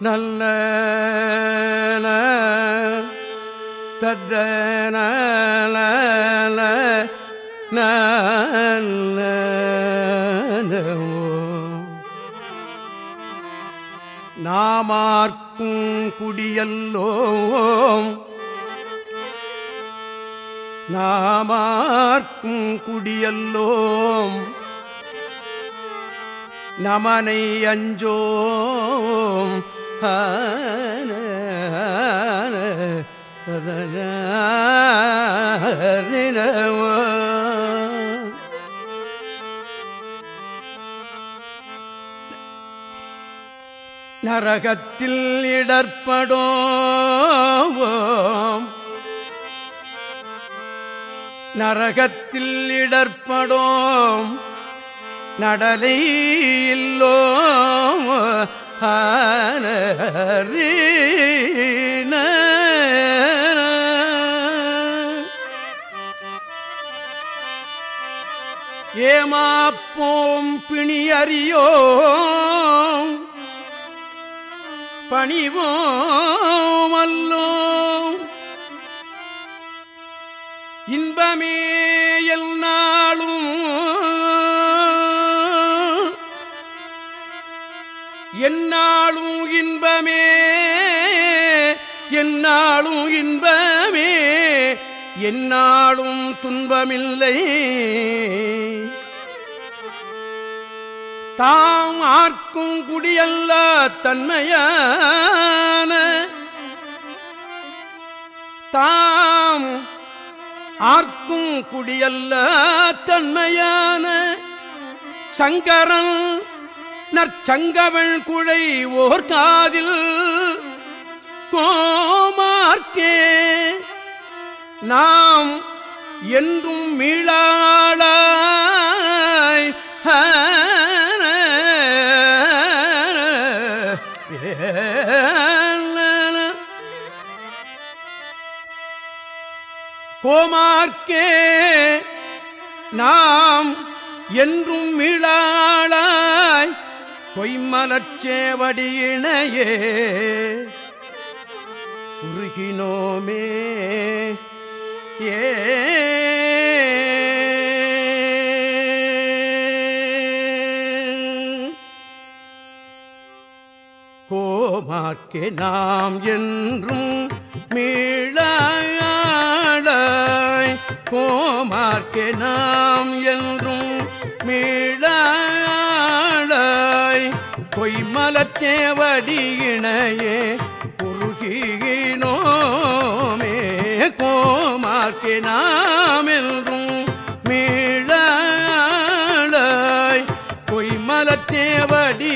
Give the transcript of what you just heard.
நல்ல தத்தன நாமார்க்கும் குடியல்லோம். நாமார்க்கும் குடியல்லோம். நமனை அஞ்சோம். நரகத்தில் இடர்படோம் நரகத்தில் இடர்படோம் நடலை இல்லோம் ஏமாப்போம் பிணியறியோம். பணிவோம் அல்லோம். இன்பமே என்னாலும் இன்பமே என்னாலும் இன்பமே என்னாலும் துன்பமில்லை. தாம் ஆர்க்கும் குடியல்ல தன்மையான தாம் ஆர்க்கும் குடியல்ல தன்மையான சங்கரன் நற்சங்கவள் குழை ஓர் காதில் கோமார்க்கே. நாம் என்றும் மீளாளாய். கோமார்க்கே. நாம் என்றும் மீளா பொய்மலர்ச்சேவடியினையே உருகினோமே. ஏ. கோமார்க்கே நாம் என்றும் மீளாய் கோமார்க்கே நாம் என்றும் மீளாய் பொய்மலச்சேவடியினையே குறுகினோமே கோமார்க்கே நாம் என்றும் மீளாய் பொய்மலச்சேவடி